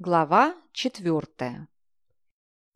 Глава четвертая.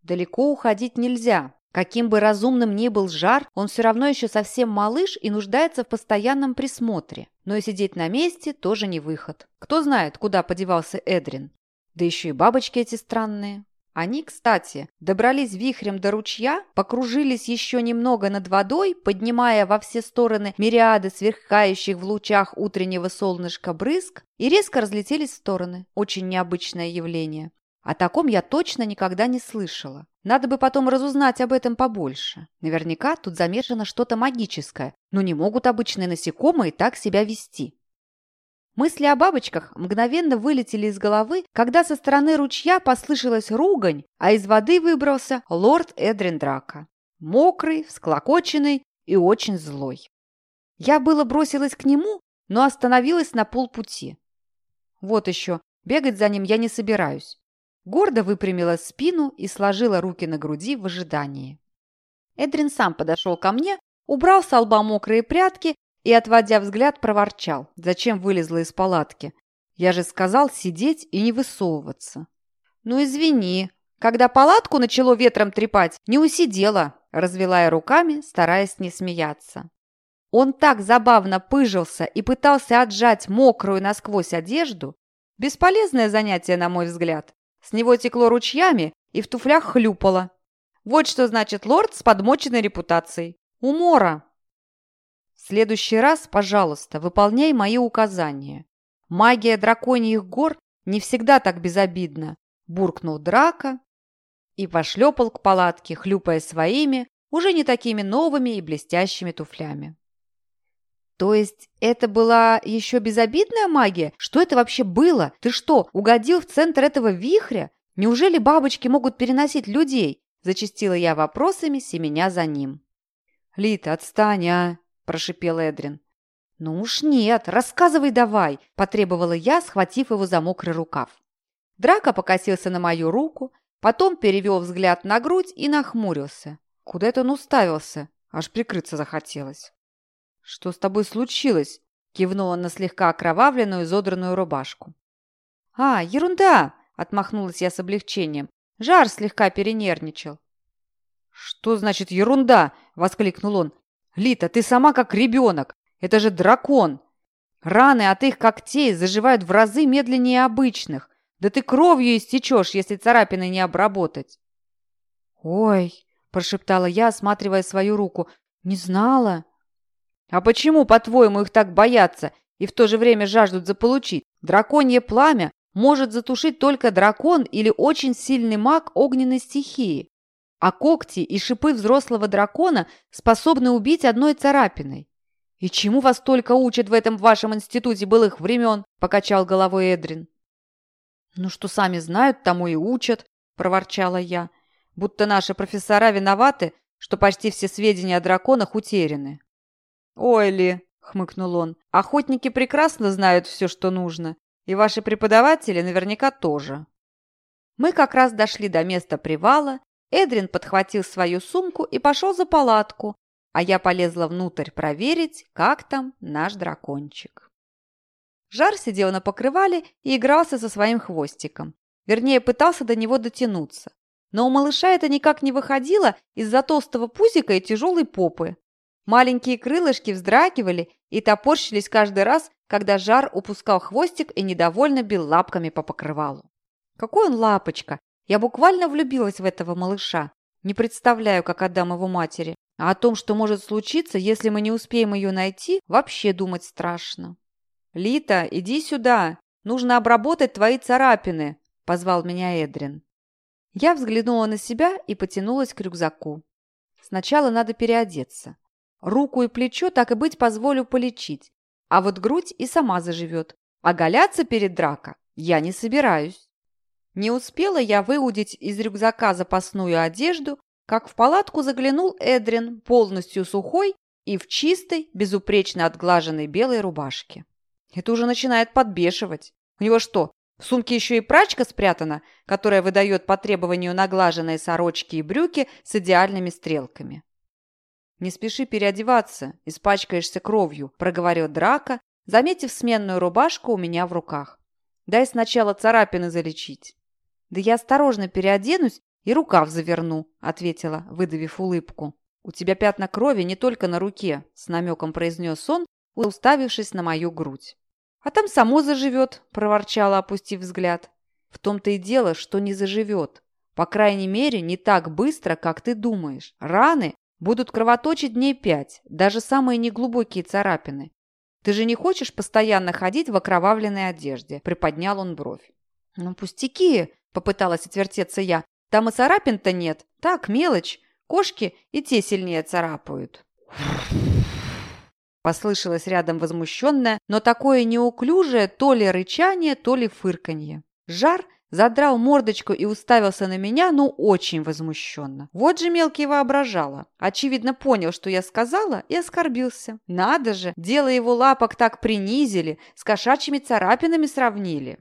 Далеко уходить нельзя. Каким бы разумным ни был жар, он все равно еще совсем малыш и нуждается в постоянном присмотре. Но и сидеть на месте тоже не выход. Кто знает, куда подевался Эдрин. Да еще и бабочки эти странные. Они, кстати, добрались вихрем до ручья, покружились еще немного над водой, поднимая во все стороны мириады сверкающих в лучах утреннего солнышка брызг, и резко разлетелись в стороны. Очень необычное явление. О таком я точно никогда не слышала. Надо бы потом разузнать об этом побольше. Наверняка тут замешано что-то магическое, но не могут обычные насекомые так себя вести. Мысли о бабочках мгновенно вылетели из головы, когда со стороны ручья послышалась ругань, а из воды выбрался лорд Эдрин Драка. Мокрый, всклокоченный и очень злой. Я было бросилась к нему, но остановилась на полпути. Вот еще, бегать за ним я не собираюсь. Гордо выпрямила спину и сложила руки на груди в ожидании. Эдрин сам подошел ко мне, убрал с лба мокрые прятки и, отводя взгляд, проворчал. Зачем вылезла из палатки? Я же сказал сидеть и не высовываться. Ну, извини. Когда палатку начало ветром трепать, не усидела, развела я руками, стараясь не смеяться. Он так забавно пыжился и пытался отжать мокрую насквозь одежду. Бесполезное занятие, на мой взгляд. С него текло ручьями и в туфлях хлюпало. Вот что значит лорд с подмоченной репутацией. Умора. Следующий раз, пожалуйста, выполняй мои указания. Магия драконьих гор не всегда так безобидна, буркнул Драка и пошлепал к палатке, хлюпая своими, уже не такими новыми и блестящими туфлями. То есть это была еще безобидная магия? Что это вообще было? Ты что, угодил в центр этого вихря? Неужели бабочки могут переносить людей? Зачастила я вопросами, семеня за ним. Лита, отстань, а! – прошипел Эдрин. «Ну уж нет, рассказывай давай!» – потребовала я, схватив его за мокрый рукав. Драка покосился на мою руку, потом перевел взгляд на грудь и нахмурился. Куда это он уставился? Аж прикрыться захотелось. «Что с тобой случилось?» – кивнул он на слегка окровавленную изодранную рубашку. «А, ерунда!» – отмахнулась я с облегчением. Жар слегка перенервничал. «Что значит ерунда?» – воскликнул он. Лита, ты сама как ребенок. Это же дракон. Раны от их когтей заживают в разы медленнее обычных. Да ты кровью истечешь, если царапины не обработать. Ой, прошептала я, осматривая свою руку. Не знала. А почему, по-твоему, их так боятся и в то же время жаждут заполучить? Драконье пламя может затушить только дракон или очень сильный маг огненной стихии а когти и шипы взрослого дракона способны убить одной царапиной. «И чему вас только учат в этом вашем институте былых времен?» – покачал головой Эдрин. «Ну, что сами знают, тому и учат», – проворчала я. «Будто наши профессора виноваты, что почти все сведения о драконах утеряны». «Ой ли», – хмыкнул он, – «охотники прекрасно знают все, что нужно, и ваши преподаватели наверняка тоже». Мы как раз дошли до места привала, Эдрин подхватил свою сумку и пошел за палатку, а я полезла внутрь проверить, как там наш дракончик. Жар сидел на покрывале и игрался со своим хвостиком. Вернее, пытался до него дотянуться. Но у малыша это никак не выходило из-за толстого пузика и тяжелой попы. Маленькие крылышки вздрагивали и топорщились каждый раз, когда жар упускал хвостик и недовольно бил лапками по покрывалу. Какой он лапочка! Я буквально влюбилась в этого малыша. Не представляю, как отдам его матери. А о том, что может случиться, если мы не успеем ее найти, вообще думать страшно. «Лита, иди сюда! Нужно обработать твои царапины!» – позвал меня Эдрин. Я взглянула на себя и потянулась к рюкзаку. Сначала надо переодеться. Руку и плечо так и быть позволю полечить, а вот грудь и сама заживет. Оголяться перед драка я не собираюсь. Не успела я выудить из рюкзака запасную одежду, как в палатку заглянул Эдрин, полностью сухой и в чистой, безупречно отглаженной белой рубашке. Это уже начинает подбешивать. У него что, в сумке еще и прачка спрятана, которая выдает по требованию наглаженные сорочки и брюки с идеальными стрелками? «Не спеши переодеваться, испачкаешься кровью», – проговорил Драка, заметив сменную рубашку у меня в руках. «Дай сначала царапины залечить». «Да я осторожно переоденусь и рукав заверну», — ответила, выдавив улыбку. «У тебя пятна крови не только на руке», — с намеком произнес он, уставившись на мою грудь. «А там само заживет», — проворчала, опустив взгляд. «В том-то и дело, что не заживет. По крайней мере, не так быстро, как ты думаешь. Раны будут кровоточить дней пять, даже самые неглубокие царапины. Ты же не хочешь постоянно ходить в окровавленной одежде?» — приподнял он бровь. «Ну, пустяки!» — попыталась отвертеться я. «Там и царапин-то нет. Так, мелочь. Кошки и те сильнее царапают». Послышалось рядом возмущенное, но такое неуклюжее то ли рычание, то ли фырканье. Жар задрал мордочку и уставился на меня, ну, очень возмущенно. Вот же мелкий воображала. Очевидно, понял, что я сказала, и оскорбился. Надо же, дело его лапок так принизили, с кошачьими царапинами сравнили.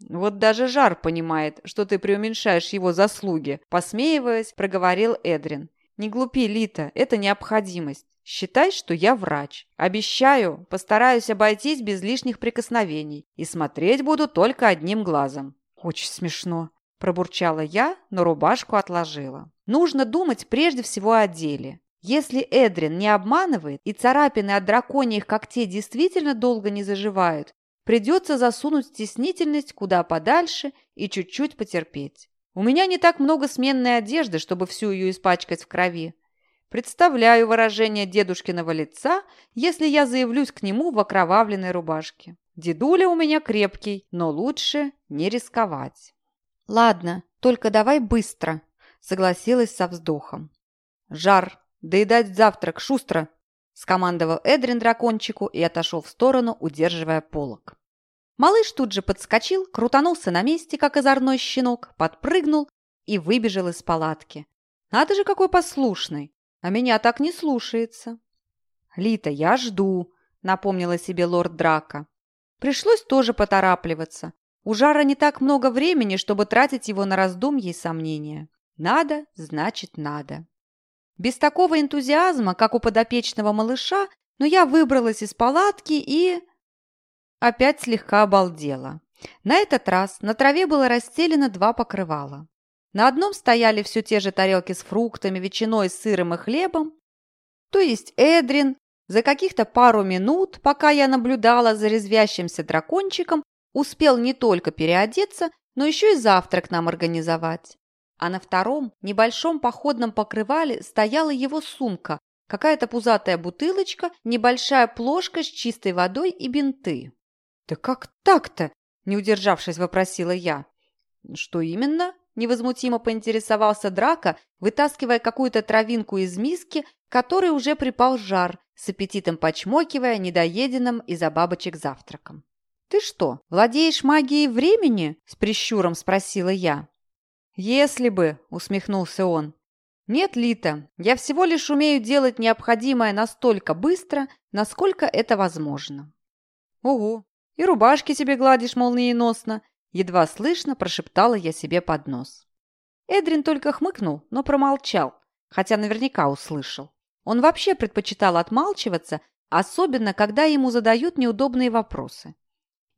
«Вот даже Жар понимает, что ты преуменьшаешь его заслуги», посмеиваясь, проговорил Эдрин. «Не глупи, Лита, это необходимость. Считай, что я врач. Обещаю, постараюсь обойтись без лишних прикосновений и смотреть буду только одним глазом». «Очень смешно», – пробурчала я, но рубашку отложила. «Нужно думать прежде всего о деле. Если Эдрин не обманывает и царапины от драконьих когтей действительно долго не заживают, Придется засунуть стеснительность куда подальше и чуть-чуть потерпеть. У меня не так много сменной одежды, чтобы всю ее испачкать в крови. Представляю выражение дедушкиного лица, если я заявлюсь к нему в окровавленной рубашке. Дедуля у меня крепкий, но лучше не рисковать. «Ладно, только давай быстро», — согласилась со вздохом. «Жар, доедать завтрак, шустро!» Скомандовал Эдрин дракончику и отошел в сторону, удерживая полок. Малыш тут же подскочил, крутанулся на месте, как озорной щенок, подпрыгнул и выбежал из палатки. Надо же, какой послушный! А меня так не слушается. «Лита, я жду», — напомнила себе лорд Драка. Пришлось тоже поторапливаться. У Жара не так много времени, чтобы тратить его на раздумья и сомнения. Надо, значит, надо. Без такого энтузиазма, как у подопечного малыша, но я выбралась из палатки и... Опять слегка обалдела. На этот раз на траве было расстелено два покрывала. На одном стояли все те же тарелки с фруктами, ветчиной, сыром и хлебом. То есть Эдрин за каких-то пару минут, пока я наблюдала за резвящимся дракончиком, успел не только переодеться, но еще и завтрак нам организовать. А на втором, небольшом походном покрывале стояла его сумка, какая-то пузатая бутылочка, небольшая плошка с чистой водой и бинты. «Да как так-то?» – не удержавшись, вопросила я. «Что именно?» – невозмутимо поинтересовался Драка, вытаскивая какую-то травинку из миски, которой уже припал жар, с аппетитом почмокивая недоеденным из-за бабочек завтраком. «Ты что, владеешь магией времени?» – с прищуром спросила я. «Если бы», — усмехнулся он. «Нет, Лита, я всего лишь умею делать необходимое настолько быстро, насколько это возможно». «Угу, и рубашки тебе гладишь молниеносно», — едва слышно прошептала я себе под нос. Эдрин только хмыкнул, но промолчал, хотя наверняка услышал. Он вообще предпочитал отмалчиваться, особенно когда ему задают неудобные вопросы.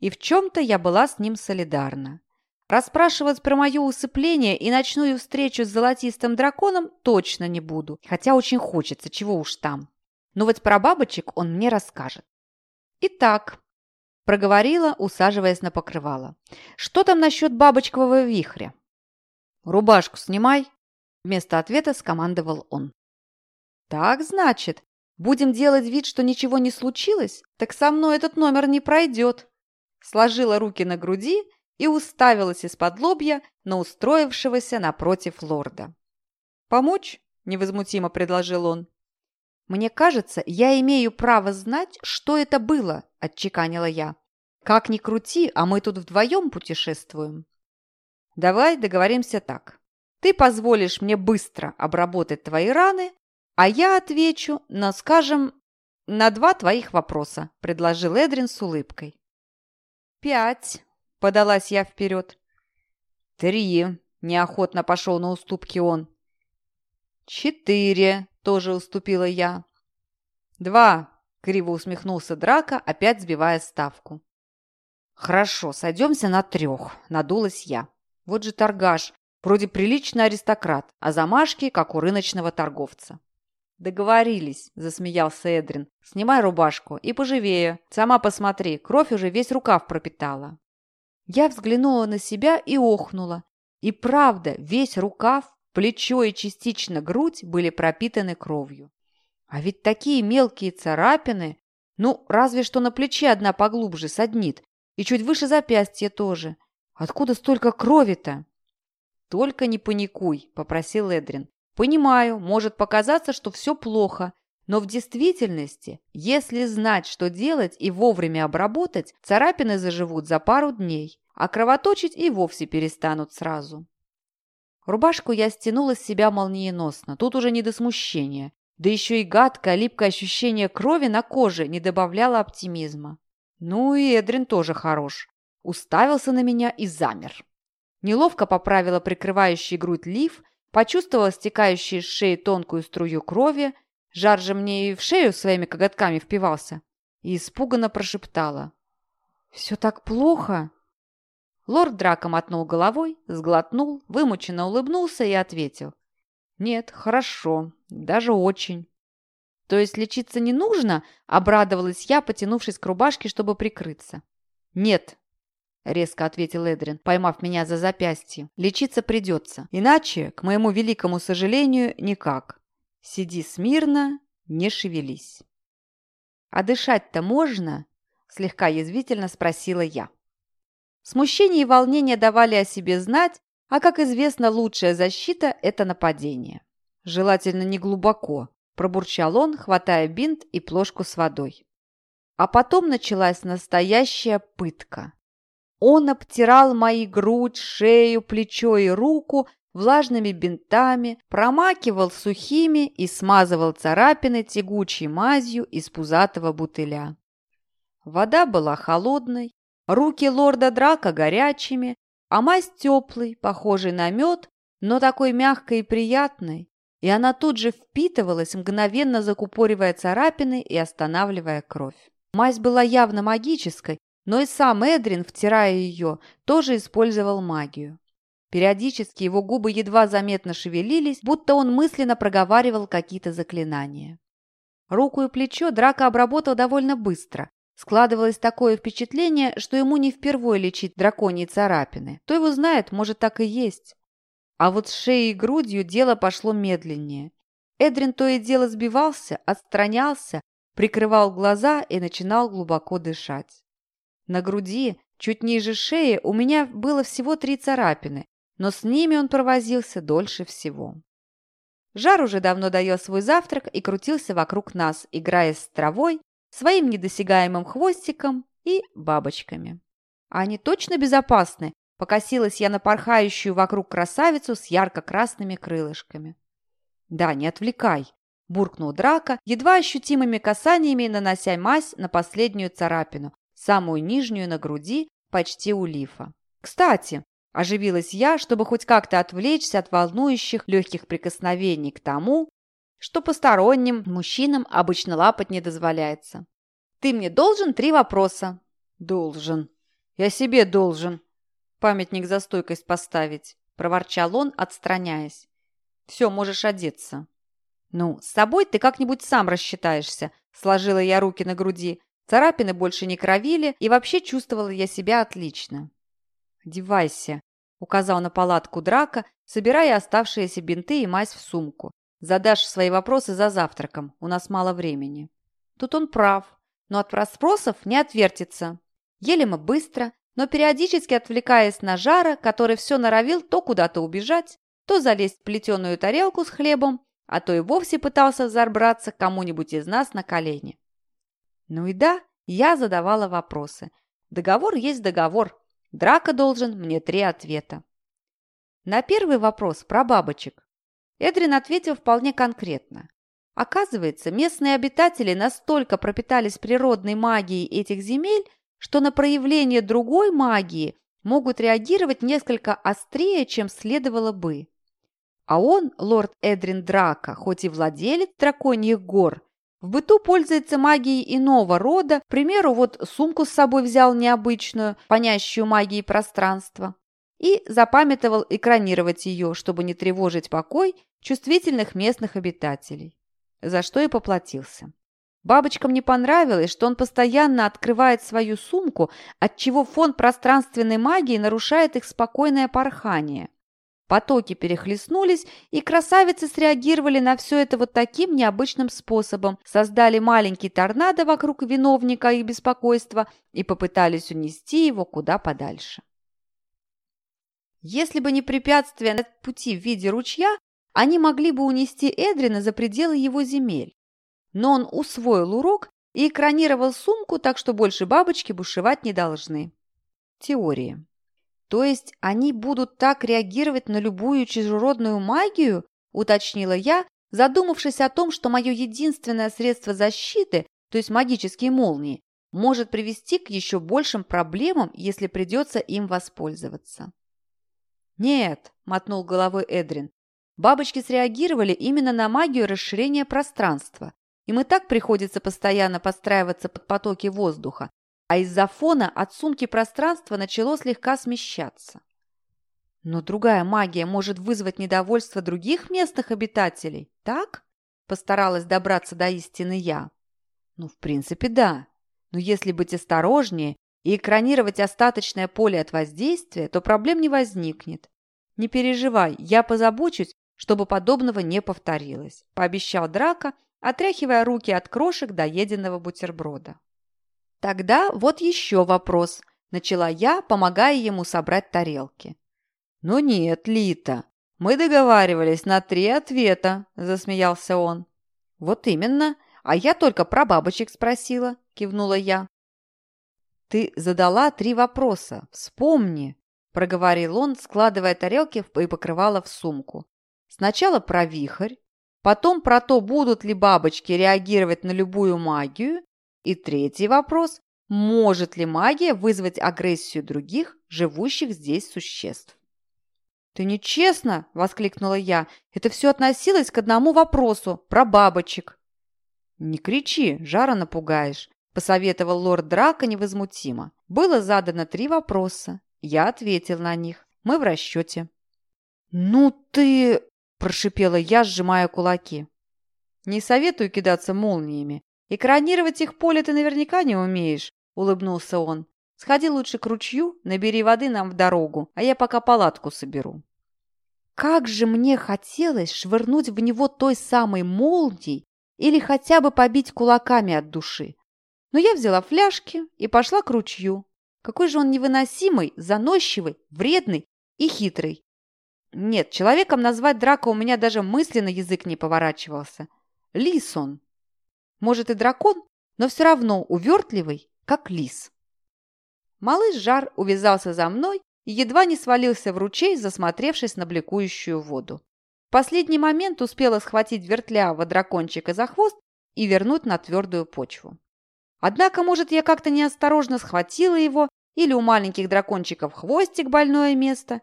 И в чем-то я была с ним солидарна. Расспрашивать про мое усыпление и ночную встречу с золотистым драконом точно не буду, хотя очень хочется, чего уж там. Но вот про бабочек он мне расскажет. Итак, проговорила, усаживаясь на покрывало. Что там насчет бабочкового вихря? Рубашку снимай, вместо ответа скомандовал он. Так, значит, будем делать вид, что ничего не случилось? Так со мной этот номер не пройдет. Сложила руки на груди и уставилась из-под лобья на устроившегося напротив лорда. «Помочь?» – невозмутимо предложил он. «Мне кажется, я имею право знать, что это было», – отчеканила я. «Как ни крути, а мы тут вдвоем путешествуем». «Давай договоримся так. Ты позволишь мне быстро обработать твои раны, а я отвечу на, скажем, на два твоих вопроса», – предложил Эдрин с улыбкой. «Пять», – подалась я вперед. «Три», – неохотно пошел на уступки он. «Четыре», – тоже уступила я. «Два», – криво усмехнулся Драка, опять сбивая ставку. «Хорошо, сойдемся на трех», – надулась я. Вот же торгаш, вроде приличный аристократ, а замашки, как у рыночного торговца. «Договорились», – засмеялся Эдрин. «Снимай рубашку и поживее. Сама посмотри, кровь уже весь рукав пропитала». Я взглянула на себя и охнула. И правда, весь рукав, плечо и частично грудь были пропитаны кровью. А ведь такие мелкие царапины, ну, разве что на плече одна поглубже саднит, и чуть выше запястья тоже. Откуда столько крови-то? «Только не паникуй», – попросил Эдрин. «Понимаю, может показаться, что все плохо, но в действительности, если знать, что делать и вовремя обработать, царапины заживут за пару дней, а кровоточить и вовсе перестанут сразу». Рубашку я стянула с себя молниеносно, тут уже не до смущения. Да еще и гадкое, липкое ощущение крови на коже не добавляло оптимизма. Ну и Эдрин тоже хорош. Уставился на меня и замер. Неловко поправила прикрывающий грудь лиф, почувствовала стекающую с шеи тонкую струю крови, жар же мне и в шею своими коготками впивался, и испуганно прошептала. «Все так плохо?» Лорд Драко мотнул головой, сглотнул, вымученно улыбнулся и ответил. «Нет, хорошо, даже очень». «То есть лечиться не нужно?» – обрадовалась я, потянувшись к рубашке, чтобы прикрыться. «Нет», – резко ответил Эдрин, поймав меня за запястье. «Лечиться придется. Иначе, к моему великому сожалению, никак. Сиди смирно, не шевелись». «А дышать-то можно?» – слегка язвительно спросила я. Смущение и волнение давали о себе знать, а, как известно, лучшая защита – это нападение. Желательно не глубоко, пробурчал он, хватая бинт и плошку с водой. А потом началась настоящая пытка. Он обтирал мои грудь, шею, плечо и руку влажными бинтами, промакивал сухими и смазывал царапины тягучей мазью из пузатого бутыля. Вода была холодной, руки лорда Драка горячими, а мазь теплый, похожий на мед, но такой мягкой и приятной, и она тут же впитывалась, мгновенно закупоривая царапины и останавливая кровь. Мазь была явно магической, но и сам Эдрин, втирая ее, тоже использовал магию. Периодически его губы едва заметно шевелились, будто он мысленно проговаривал какие-то заклинания. Руку и плечо Драка обработал довольно быстро, Складывалось такое впечатление, что ему не впервой лечить драконьи царапины. Кто его знает, может, так и есть. А вот с шеей и грудью дело пошло медленнее. Эдрин то и дело сбивался, отстранялся, прикрывал глаза и начинал глубоко дышать. На груди, чуть ниже шеи, у меня было всего три царапины, но с ними он провозился дольше всего. Жар уже давно доел свой завтрак и крутился вокруг нас, играя с травой своим недосягаемым хвостиком и бабочками. А они точно безопасны? Покосилась я на порхающую вокруг красавицу с ярко-красными крылышками. «Да, не отвлекай», – буркнул Драка, едва ощутимыми касаниями нанося мазь на последнюю царапину, самую нижнюю на груди, почти у лифа. «Кстати», – оживилась я, чтобы хоть как-то отвлечься от волнующих легких прикосновений к тому, что посторонним мужчинам обычно лапать не дозволяется. Ты мне должен три вопроса. Должен. Я себе должен. Памятник за стойкость поставить, проворчал он, отстраняясь. Все, можешь одеться. Ну, с собой ты как-нибудь сам рассчитаешься, сложила я руки на груди. Царапины больше не кровили, и вообще чувствовала я себя отлично. «Одевайся», — указал на палатку драка, собирая оставшиеся бинты и мазь в сумку. Задашь свои вопросы за завтраком, у нас мало времени». Тут он прав, но от расспросов не отвертится. Ели мы быстро, но периодически отвлекаясь на жара, который все норовил то куда-то убежать, то залезть в плетеную тарелку с хлебом, а то и вовсе пытался забраться кому-нибудь из нас на колени. Ну и да, я задавала вопросы. Договор есть договор. Драка должен мне три ответа. На первый вопрос про бабочек Эдрин ответил вполне конкретно. Оказывается, местные обитатели настолько пропитались природной магией этих земель, что на проявление другой магии могут реагировать несколько острее, чем следовало бы. А он, лорд Эдрин Драка, хоть и владелец драконьих гор, в быту пользуется магией иного рода, к примеру, вот сумку с собой взял необычную, понящую магией пространства. и запамятовал экранировать ее, чтобы не тревожить покой чувствительных местных обитателей, за что и поплатился. Бабочкам не понравилось, что он постоянно открывает свою сумку, отчего фон пространственной магии нарушает их спокойное порхание. Потоки перехлестнулись, и красавицы среагировали на все это вот таким необычным способом, создали маленький торнадо вокруг виновника их беспокойства и попытались унести его куда подальше. Если бы не препятствие на пути в виде ручья, они могли бы унести Эдрина за пределы его земель. Но он усвоил урок и экранировал сумку, так что больше бабочки бушевать не должны. Теория. То есть они будут так реагировать на любую чужеродную магию, уточнила я, задумавшись о том, что мое единственное средство защиты, то есть магические молнии, может привести к еще большим проблемам, если придется им воспользоваться. «Нет», – мотнул головой Эдрин, – «бабочки среагировали именно на магию расширения пространства. Им и так приходится постоянно подстраиваться под потоки воздуха, а из-за фона от сумки пространство начало слегка смещаться. Но другая магия может вызвать недовольство других местных обитателей, так? Постаралась добраться до истины я. Ну, в принципе, да. Но если быть осторожнее и экранировать остаточное поле от воздействия, то проблем не возникнет. Не переживай, я позабочусь, чтобы подобного не повторилось, пообещал Драка, отряхивая руки от крошек доеденного бутерброда. «Тогда вот еще вопрос», – начала я, помогая ему собрать тарелки. «Ну нет, Лита, мы договаривались на три ответа», – засмеялся он. «Вот именно, а я только про бабочек спросила», – кивнула я. «Ты задала три вопроса, вспомни», – проговорил он, складывая тарелки и покрывало в сумку. «Сначала про вихрь, потом про то, будут ли бабочки реагировать на любую магию, и третий вопрос – может ли магия вызвать агрессию других, живущих здесь существ? «Ты нечестно!» – воскликнула я. «Это все относилось к одному вопросу – про бабочек». «Не кричи, жара напугаешь», – посоветовал лорд Драка невозмутимо. Было задано три вопроса. Я ответил на них. Мы в расчете. «Ну ты...» – прошипела я, сжимая кулаки. «Не советую кидаться молниями. Экранировать их поле ты наверняка не умеешь», – улыбнулся он. «Сходи лучше к ручью, набери воды нам в дорогу, а я пока палатку соберу». Как же мне хотелось швырнуть в него той самой молнией или хотя бы побить кулаками от души. Но я взяла фляжки и пошла к ручью. Какой же он невыносимый, заносчивый, вредный и хитрый. Нет, человеком назвать Драка у меня даже мысленно язык не поворачивался. Лис он. Может и дракон, но все равно увертливый, как лис. Малыш Жар увязался за мной и едва не свалился в ручей, засмотревшись на бликующую воду. В последний момент успела схватить вертлявого дракончика за хвост и вернуть на твердую почву. Однако, может, я как-то неосторожно схватила его, или у маленьких дракончиков хвостик больное место.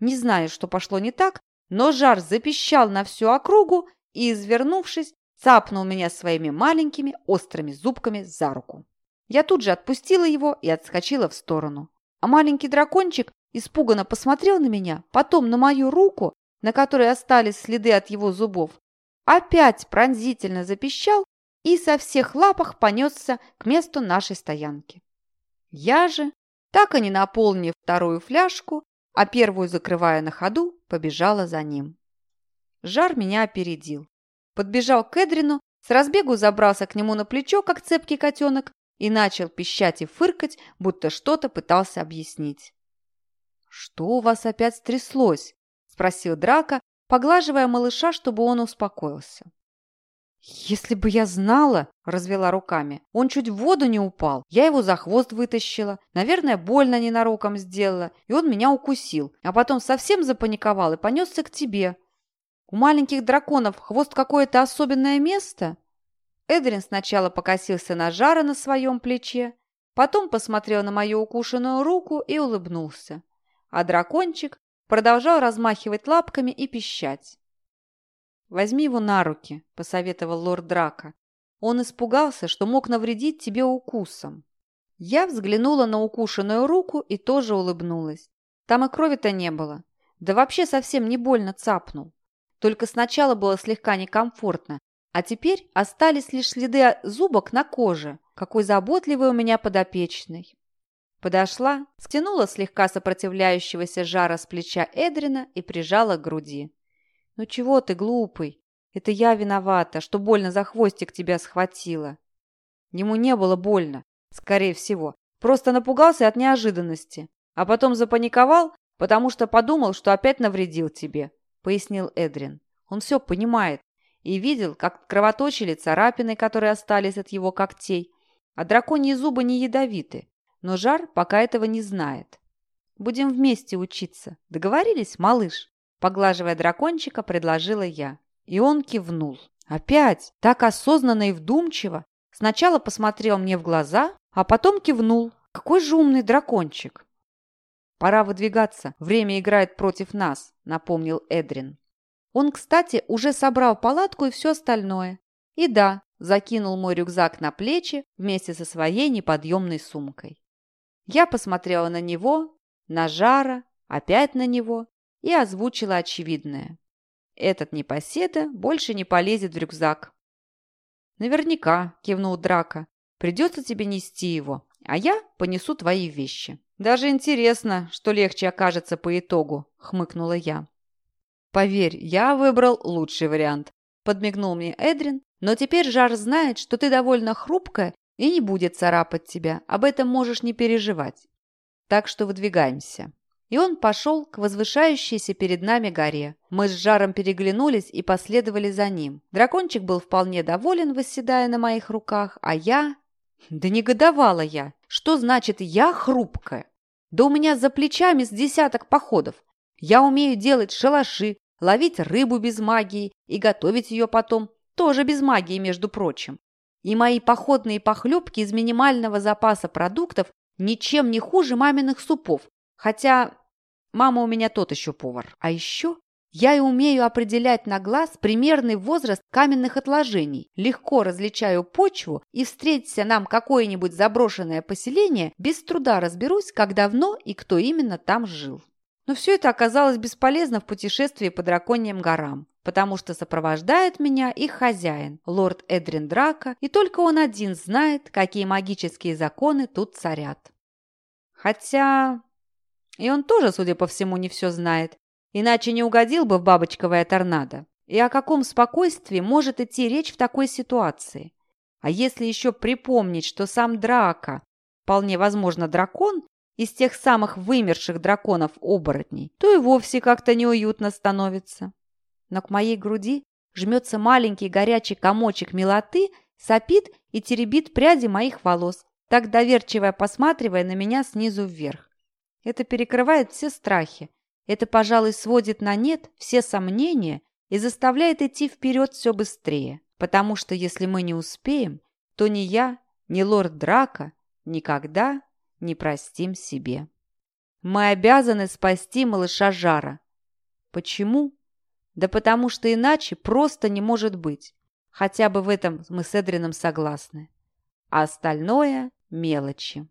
Не знаю, что пошло не так, но жар запищал на всю округу и, извернувшись, цапнул меня своими маленькими острыми зубками за руку. Я тут же отпустила его и отскочила в сторону. А маленький дракончик испуганно посмотрел на меня, потом на мою руку, на которой остались следы от его зубов, опять пронзительно запищал и со всех лапах понесся к месту нашей стоянки. Я же, так и не наполнив вторую фляжку, а первую закрывая на ходу, побежала за ним. Жар меня опередил. Подбежал к Эдрину, с разбегу забрался к нему на плечо, как цепкий котенок, и начал пищать и фыркать, будто что-то пытался объяснить. «Что у вас опять стряслось?» – спросил Драка, поглаживая малыша, чтобы он успокоился. «Если бы я знала!» – развела руками. «Он чуть в воду не упал. Я его за хвост вытащила. Наверное, больно ненароком сделала. И он меня укусил. А потом совсем запаниковал и понесся к тебе. У маленьких драконов хвост какое-то особенное место?» Эдрин сначала покосился на жара на своем плече, потом посмотрел на мою укушенную руку и улыбнулся. А дракончик продолжал размахивать лапками и пищать. «Возьми его на руки», – посоветовал лорд Драка. «Он испугался, что мог навредить тебе укусом». Я взглянула на укушенную руку и тоже улыбнулась. Там и крови-то не было. Да вообще совсем не больно цапнул. Только сначала было слегка некомфортно, а теперь остались лишь следы зубок на коже. Какой заботливый у меня подопечный. Подошла, стянула слегка сопротивляющегося жара с плеча Эдрина и прижала к груди. «Ну чего ты, глупый? Это я виновата, что больно за хвостик тебя схватила». Ему не было больно, скорее всего. Просто напугался от неожиданности. А потом запаниковал, потому что подумал, что опять навредил тебе», — пояснил Эдрин. Он все понимает и видел, как кровоточили царапины, которые остались от его когтей. А драконьи зубы не ядовиты, но Жар пока этого не знает. «Будем вместе учиться. Договорились, малыш?» Поглаживая дракончика, предложила я. И он кивнул. Опять, так осознанно и вдумчиво. Сначала посмотрел мне в глаза, а потом кивнул. Какой же умный дракончик. «Пора выдвигаться. Время играет против нас», — напомнил Эдрин. Он, кстати, уже собрал палатку и все остальное. И да, закинул мой рюкзак на плечи вместе со своей неподъемной сумкой. Я посмотрела на него, на Жара, опять на него и озвучила очевидное. Этот непоседа больше не полезет в рюкзак. «Наверняка», — кивнул Драка, — «придется тебе нести его, а я понесу твои вещи». «Даже интересно, что легче окажется по итогу», — хмыкнула я. «Поверь, я выбрал лучший вариант», — подмигнул мне Эдрин, «но теперь Жар знает, что ты довольно хрупкая и не будет царапать тебя. Об этом можешь не переживать. Так что выдвигаемся». И он пошел к возвышающейся перед нами горе. Мы с Жаром переглянулись и последовали за ним. Дракончик был вполне доволен, восседая на моих руках, а я... Да негодовала я. Что значит «я хрупкая»? Да у меня за плечами с десяток походов. Я умею делать шалаши, ловить рыбу без магии и готовить ее потом, тоже без магии, между прочим. И мои походные похлебки из минимального запаса продуктов ничем не хуже маминых супов, хотя мама у меня тот еще повар. А еще я и умею определять на глаз примерный возраст каменных отложений, легко различаю почву и встретиться нам какое-нибудь заброшенное поселение, без труда разберусь, как давно и кто именно там жил. Но все это оказалось бесполезно в путешествии по драконьим горам, потому что сопровождает меня их хозяин, лорд Эдрин Драка, и только он один знает, какие магические законы тут царят. Хотя... И он тоже, судя по всему, не все знает, Иначе не угодил бы в бабочковое торнадо. И о каком спокойствии может идти речь в такой ситуации? А если еще припомнить, что сам Драка, вполне возможно дракон, из тех самых вымерших драконов-оборотней, то и вовсе как-то неуютно становится. Но к моей груди жмется маленький горячий комочек милоты, сопит и теребит пряди моих волос, так доверчиво посматривая на меня снизу вверх. Это перекрывает все страхи, это, пожалуй, сводит на нет все сомнения и заставляет идти вперед все быстрее, потому что если мы не успеем, то ни я, ни лорд Драка никогда не простим себе. Мы обязаны спасти малыша Жара. Почему? Да потому что иначе просто не может быть. Хотя бы в этом мы с Эдрином согласны. А остальное – мелочи.